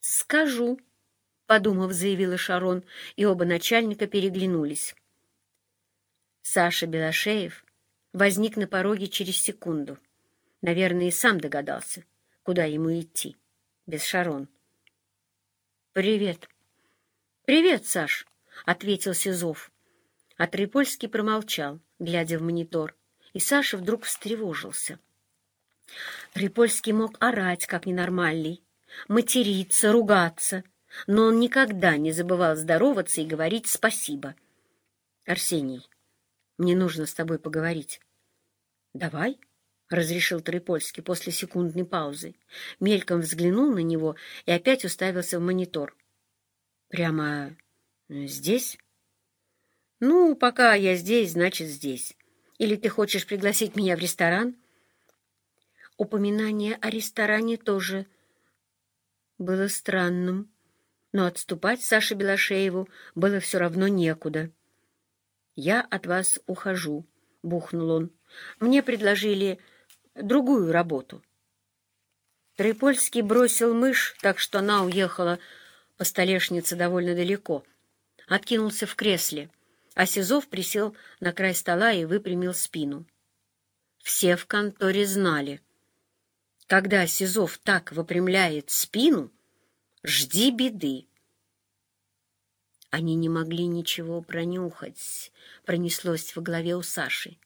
«Скажу», — подумав, заявила Шарон, и оба начальника переглянулись. Саша Белошеев возник на пороге через секунду. Наверное, и сам догадался, куда ему идти, без Шарон. «Привет». «Привет, Саш», — ответил Сизов. А Трипольский промолчал, глядя в монитор, и Саша вдруг встревожился. Трипольский мог орать, как ненормальный, материться, ругаться, но он никогда не забывал здороваться и говорить спасибо. «Арсений, мне нужно с тобой поговорить». «Давай», — разрешил Трипольский после секундной паузы. Мельком взглянул на него и опять уставился в монитор. «Прямо здесь?» «Ну, пока я здесь, значит, здесь. Или ты хочешь пригласить меня в ресторан?» Упоминание о ресторане тоже было странным, но отступать Саше Белошееву было все равно некуда. «Я от вас ухожу», — бухнул он. «Мне предложили другую работу». Трипольский бросил мышь, так что она уехала по столешнице довольно далеко. Откинулся в кресле, а Сизов присел на край стола и выпрямил спину. Все в конторе знали — когда Сизов так выпрямляет спину, жди беды. Они не могли ничего пронюхать, пронеслось в голове у Саши,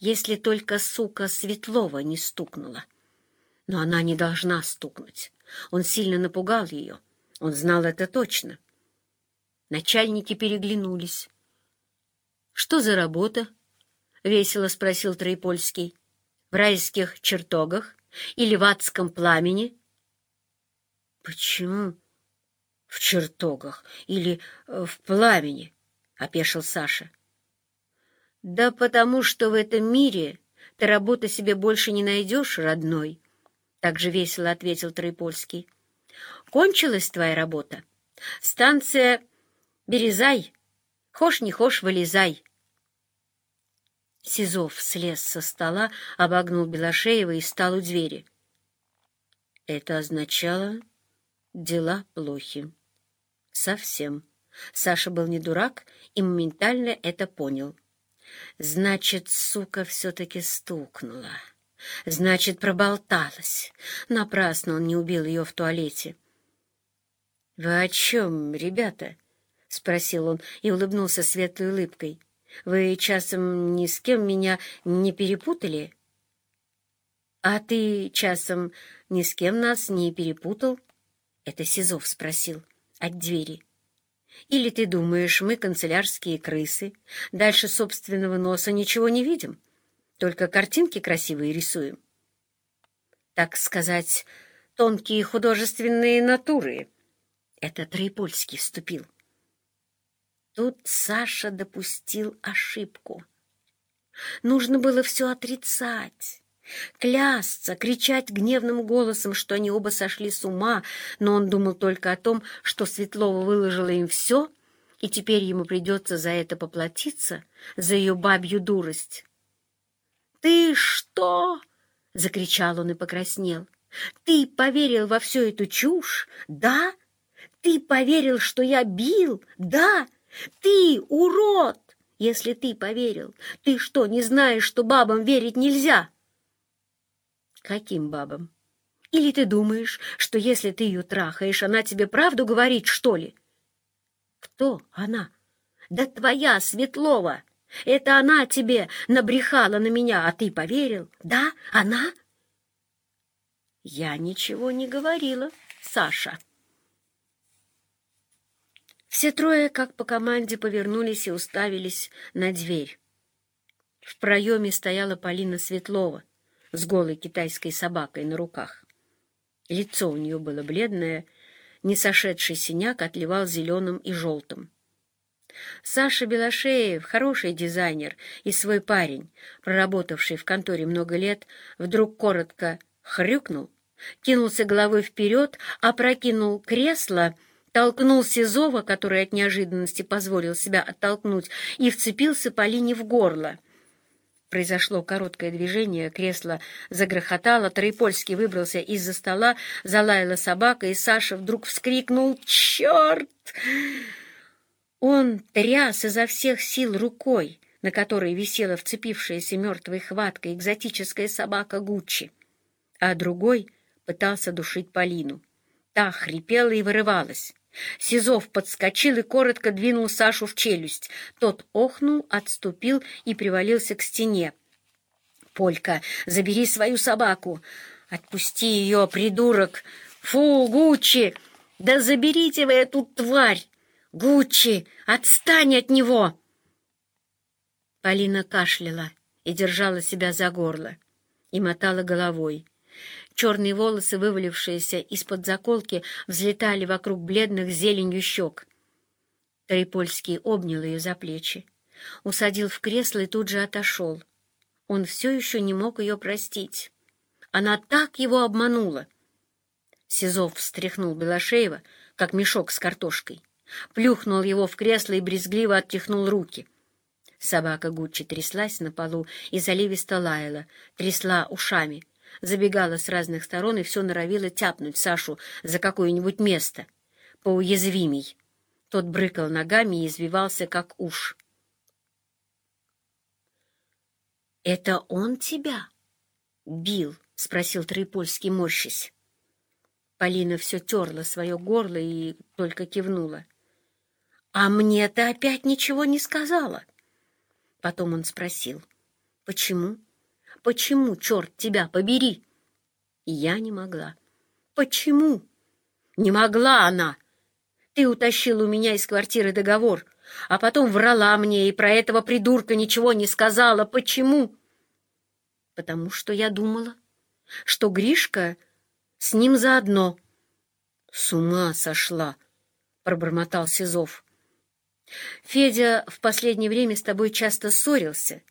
если только сука Светлова не стукнула. Но она не должна стукнуть. Он сильно напугал ее. Он знал это точно. Начальники переглянулись. — Что за работа? — весело спросил Троепольский. — В райских чертогах? Или в адском пламени? — Почему в чертогах или э, в пламени? — опешил Саша. — Да потому что в этом мире ты работы себе больше не найдешь, родной, — так же весело ответил Троепольский. — Кончилась твоя работа. Станция Березай. Хошь не хошь, вылезай. Сизов слез со стола, обогнул Белошеева и стал у двери. Это означало, дела плохи. Совсем. Саша был не дурак и моментально это понял. Значит, сука все-таки стукнула. Значит, проболталась. Напрасно он не убил ее в туалете. — Вы о чем, ребята? — спросил он и улыбнулся светлой улыбкой. — вы часом ни с кем меня не перепутали? А ты часом ни с кем нас не перепутал? Это Сизов спросил от двери. Или ты думаешь, мы канцелярские крысы, дальше собственного носа ничего не видим, только картинки красивые рисуем? Так сказать, тонкие художественные натуры. Это Троепольский вступил. Тут Саша допустил ошибку. Нужно было все отрицать, клясться, кричать гневным голосом, что они оба сошли с ума, но он думал только о том, что Светлова выложила им все, и теперь ему придется за это поплатиться, за ее бабью дурость. «Ты что?» — закричал он и покраснел. «Ты поверил во всю эту чушь? Да? Ты поверил, что я бил? Да?» Ты урод, если ты поверил. Ты что, не знаешь, что бабам верить нельзя? Каким бабам? Или ты думаешь, что если ты ее трахаешь, она тебе правду говорит, что ли? Кто она? Да твоя Светлова. Это она тебе набрехала на меня, а ты поверил? Да, она? Я ничего не говорила, Саша. Все трое, как по команде, повернулись и уставились на дверь. В проеме стояла Полина Светлова с голой китайской собакой на руках. Лицо у нее было бледное, не сошедший синяк отливал зеленым и желтым. Саша Белошеев, хороший дизайнер и свой парень, проработавший в конторе много лет, вдруг коротко хрюкнул, кинулся головой вперед, опрокинул кресло — толкнул Сизова, который от неожиданности позволил себя оттолкнуть, и вцепился Полине в горло. Произошло короткое движение, кресло загрохотало, Троепольский выбрался из-за стола, залаяла собака, и Саша вдруг вскрикнул «Черт!». Он тряс изо всех сил рукой, на которой висела вцепившаяся мертвой хваткой экзотическая собака Гуччи, а другой пытался душить Полину. Та хрипела и вырывалась. Сизов подскочил и коротко двинул Сашу в челюсть. Тот охнул, отступил и привалился к стене. «Полька, забери свою собаку! Отпусти ее, придурок! Фу, Гуччи! Да заберите вы эту тварь! Гуччи, отстань от него!» Полина кашляла и держала себя за горло и мотала головой. Черные волосы, вывалившиеся из-под заколки, взлетали вокруг бледных зеленью щек. Трипольский обнял ее за плечи, усадил в кресло и тут же отошел. Он все еще не мог ее простить. Она так его обманула. Сизов встряхнул Белошеева, как мешок с картошкой, плюхнул его в кресло и брезгливо оттяхнул руки. Собака Гуччи тряслась на полу и заливисто лаяла, трясла ушами — забегала с разных сторон и все норовила тяпнуть Сашу за какое-нибудь место, поуязвимей. Тот брыкал ногами и извивался, как уж. «Это он тебя бил?» — спросил Троепольский, морщись. Полина все терла свое горло и только кивнула. «А мне ты опять ничего не сказала?» Потом он спросил. «Почему?» Почему, черт тебя побери? я не могла. Почему? Не могла она. Ты утащил у меня из квартиры договор, а потом врала мне и про этого придурка ничего не сказала. Почему? Потому что я думала, что Гришка с ним заодно. С ума сошла, пробормотал Сизов. Федя в последнее время с тобой часто ссорился,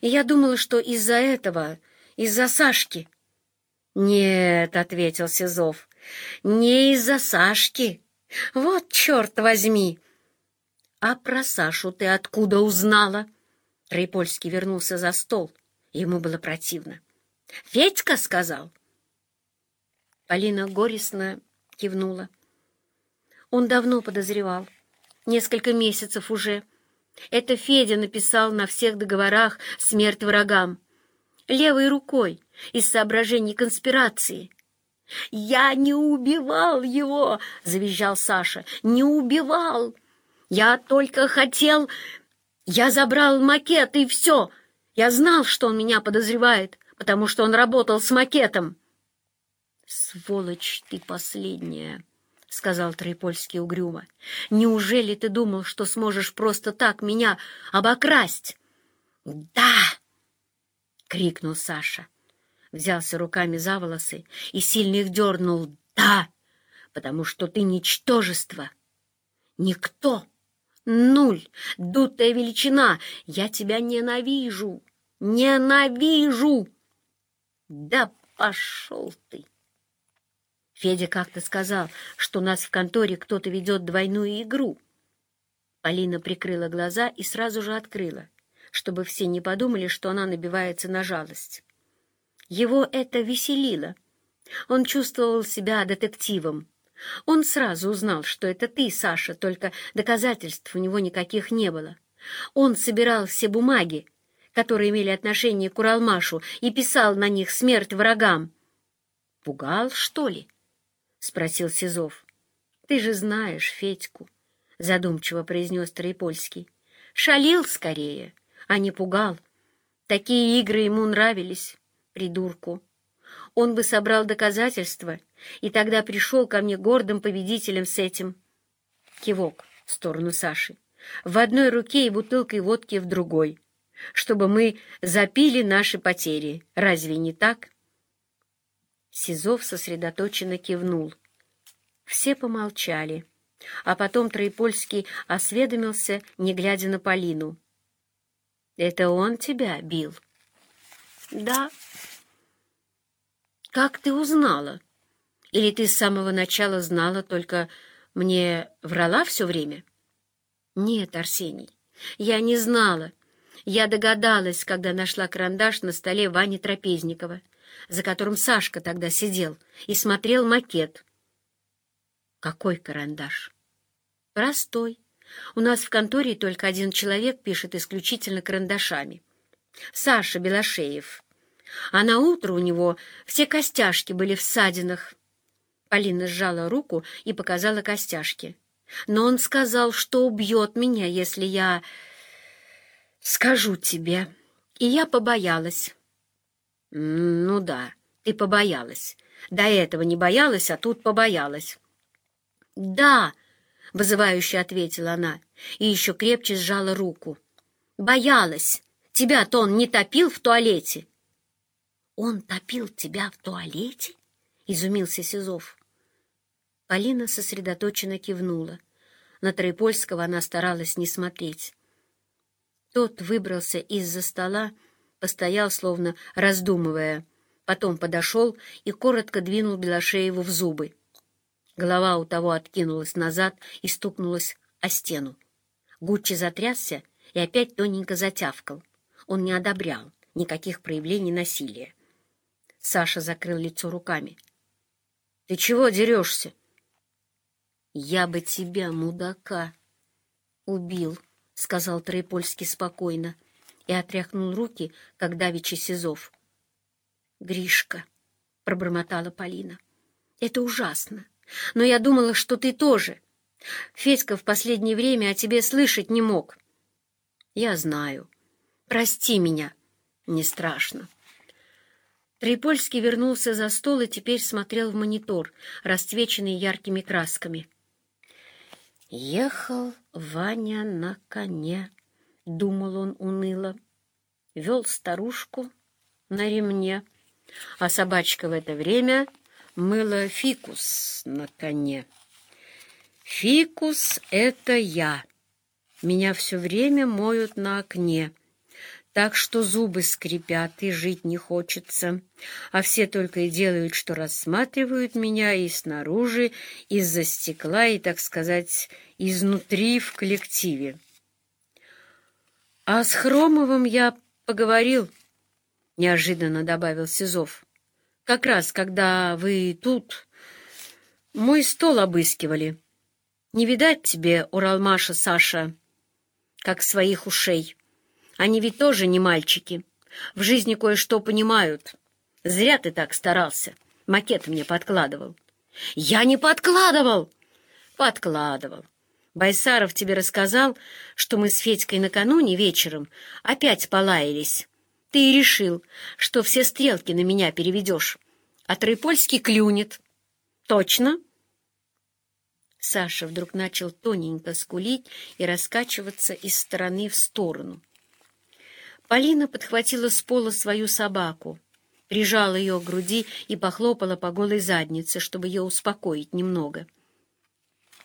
и я думала, что из-за этого, из-за Сашки. «Нет», — ответил Сизов, — «не из-за Сашки. Вот черт возьми!» «А про Сашу ты откуда узнала?» Троепольский вернулся за стол. Ему было противно. «Федька сказал?» Полина горестно кивнула. Он давно подозревал. Несколько месяцев уже. Это Федя написал на всех договорах смерть врагам. Левой рукой, из соображений конспирации. «Я не убивал его!» — завизжал Саша. «Не убивал! Я только хотел... Я забрал макет, и все! Я знал, что он меня подозревает, потому что он работал с макетом!» «Сволочь ты последняя!» — сказал Троепольский угрюмо. — Неужели ты думал, что сможешь просто так меня обокрасть? — Да! — крикнул Саша. Взялся руками за волосы и сильно их дернул. — Да! Потому что ты ничтожество! Никто! Нуль! Дутая величина! Я тебя ненавижу! Ненавижу! Да пошел ты! Федя как-то сказал, что у нас в конторе кто-то ведет двойную игру. Полина прикрыла глаза и сразу же открыла, чтобы все не подумали, что она набивается на жалость. Его это веселило. Он чувствовал себя детективом. Он сразу узнал, что это ты, Саша, только доказательств у него никаких не было. Он собирал все бумаги, которые имели отношение к Уралмашу, и писал на них смерть врагам. Пугал, что ли? — спросил Сизов. — Ты же знаешь Федьку, — задумчиво произнес Троепольский. — Шалил скорее, а не пугал. Такие игры ему нравились, придурку. Он бы собрал доказательства, и тогда пришел ко мне гордым победителем с этим. Кивок в сторону Саши. В одной руке и бутылкой водки в другой, чтобы мы запили наши потери. Разве не так? Сизов сосредоточенно кивнул. Все помолчали, а потом Троепольский осведомился, не глядя на Полину. — Это он тебя бил? — Да. — Как ты узнала? Или ты с самого начала знала, только мне врала все время? — Нет, Арсений, я не знала. Я догадалась, когда нашла карандаш на столе Вани Трапезникова, за которым Сашка тогда сидел и смотрел макет. Какой карандаш? Простой. У нас в конторе только один человек пишет исключительно карандашами. Саша Белошеев. А на утро у него все костяшки были в ссадинах. Полина сжала руку и показала костяшки. Но он сказал, что убьет меня, если я скажу тебе. И я побоялась. Ну да, ты побоялась. До этого не боялась, а тут побоялась. Да, вызывающе ответила она и еще крепче сжала руку. Боялась. Тебя-то он не топил в туалете. Он топил тебя в туалете? Изумился Сизов. Полина сосредоточенно кивнула. На Троепольского она старалась не смотреть. Тот выбрался из-за стола, постоял, словно раздумывая, потом подошел и коротко двинул Белошееву в зубы. Голова у того откинулась назад и стукнулась о стену. Гуччи затрясся и опять тоненько затявкал. Он не одобрял никаких проявлений насилия. Саша закрыл лицо руками. — Ты чего дерешься? — Я бы тебя, мудака, убил, — сказал Троепольский спокойно и отряхнул руки, как давичи Сизов. — Гришка, — пробормотала Полина, — это ужасно. Но я думала, что ты тоже. Федька в последнее время о тебе слышать не мог. Я знаю. Прости меня. Не страшно. Трипольский вернулся за стол и теперь смотрел в монитор, расцвеченный яркими красками. «Ехал Ваня на коне», — думал он уныло. Вел старушку на ремне, а собачка в это время мыла фикус на коне. Фикус — это я. Меня все время моют на окне, так что зубы скрипят и жить не хочется, а все только и делают, что рассматривают меня и снаружи, из-за стекла, и, так сказать, изнутри в коллективе. А с Хромовым я поговорил, — неожиданно добавил Сизов. Как раз, когда вы тут мой стол обыскивали. Не видать тебе, Уралмаша Саша, как своих ушей. Они ведь тоже не мальчики. В жизни кое-что понимают. Зря ты так старался. Макет мне подкладывал. Я не подкладывал! Подкладывал. Байсаров тебе рассказал, что мы с Федькой накануне вечером опять полаялись. Ты и решил, что все стрелки на меня переведешь, а Троепольский клюнет. Точно? Саша вдруг начал тоненько скулить и раскачиваться из стороны в сторону. Полина подхватила с пола свою собаку, прижала ее к груди и похлопала по голой заднице, чтобы ее успокоить немного.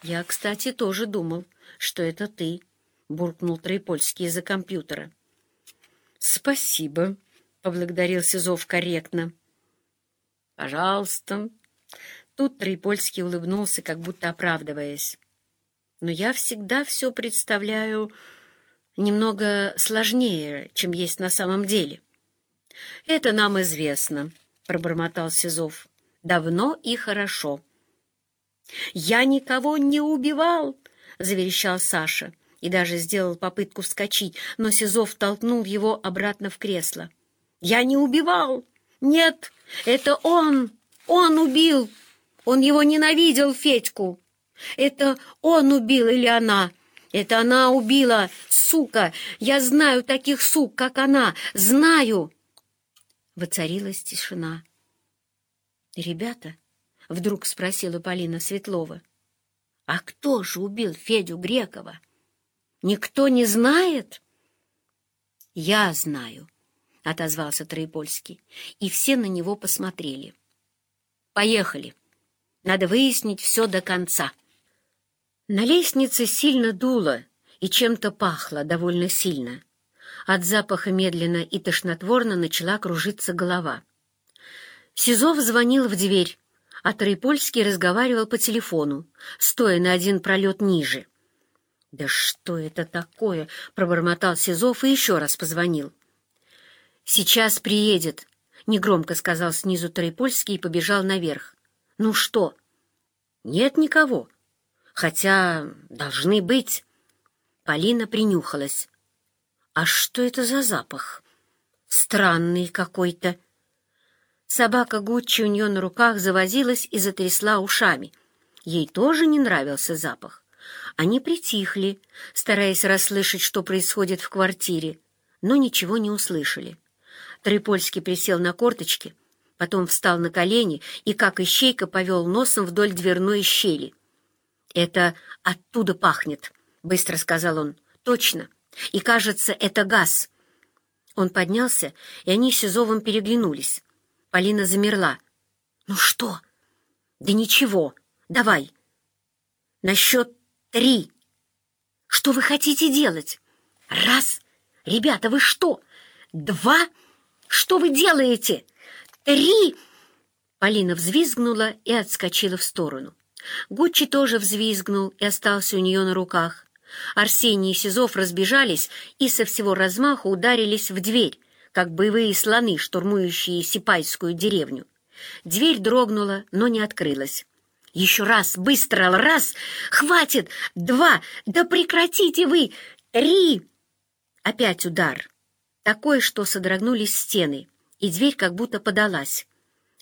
«Я, кстати, тоже думал, что это ты», — буркнул Троепольский из-за компьютера. «Спасибо», — поблагодарил Сизов корректно. «Пожалуйста». Тут Троепольский улыбнулся, как будто оправдываясь. «Но я всегда все представляю немного сложнее, чем есть на самом деле». «Это нам известно», — пробормотал Сизов. «Давно и хорошо». «Я никого не убивал!» — заверещал Саша и даже сделал попытку вскочить, но Сизов толкнул его обратно в кресло. «Я не убивал! Нет, это он! Он убил! Он его ненавидел, Федьку! Это он убил или она? Это она убила, сука! Я знаю таких сук, как она! Знаю!» Воцарилась тишина. «Ребята?» — вдруг спросила Полина Светлова. «А кто же убил Федю Грекова?» Никто не знает? Я знаю, — отозвался Троепольский, и все на него посмотрели. Поехали. Надо выяснить все до конца. На лестнице сильно дуло и чем-то пахло довольно сильно. От запаха медленно и тошнотворно начала кружиться голова. Сизов звонил в дверь, а Троепольский разговаривал по телефону, стоя на один пролет ниже. «Да что это такое?» — пробормотал Сизов и еще раз позвонил. «Сейчас приедет», — негромко сказал снизу Троепольский и побежал наверх. «Ну что?» «Нет никого. Хотя должны быть». Полина принюхалась. «А что это за запах? Странный какой-то». Собака Гуччи у нее на руках завозилась и затрясла ушами. Ей тоже не нравился запах. Они притихли, стараясь расслышать, что происходит в квартире, но ничего не услышали. Трипольский присел на корточки, потом встал на колени и, как ищейка, повел носом вдоль дверной щели. «Это оттуда пахнет», — быстро сказал он. «Точно. И, кажется, это газ». Он поднялся, и они с Сизовым переглянулись. Полина замерла. «Ну что?» «Да ничего. Давай». «На счет три». «Что вы хотите делать?» «Раз. Ребята, вы что? Два. Что вы делаете? Три!» Полина взвизгнула и отскочила в сторону. Гуччи тоже взвизгнул и остался у нее на руках. Арсений и Сизов разбежались и со всего размаху ударились в дверь, как боевые слоны, штурмующие Сипайскую деревню. Дверь дрогнула, но не открылась. «Еще раз, быстро, раз! Хватит! Два! Да прекратите вы! Три!» Опять удар. Такой, что содрогнулись стены, и дверь как будто подалась.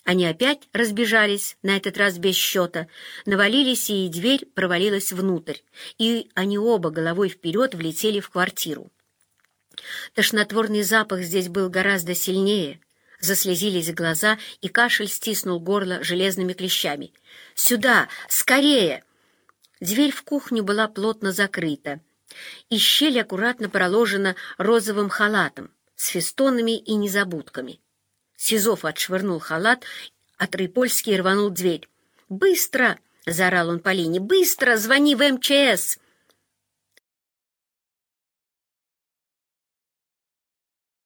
Они опять разбежались, на этот раз без счета, навалились, и дверь провалилась внутрь, и они оба головой вперед влетели в квартиру. Тошнотворный запах здесь был гораздо сильнее. Заслезились глаза, и кашель стиснул горло железными клещами. «Сюда! Скорее!» Дверь в кухню была плотно закрыта, и щель аккуратно проложена розовым халатом с фестонами и незабудками. Сизов отшвырнул халат, а Трипольский рванул дверь. «Быстро!» — заорал он Полине. «Быстро! Звони в МЧС!»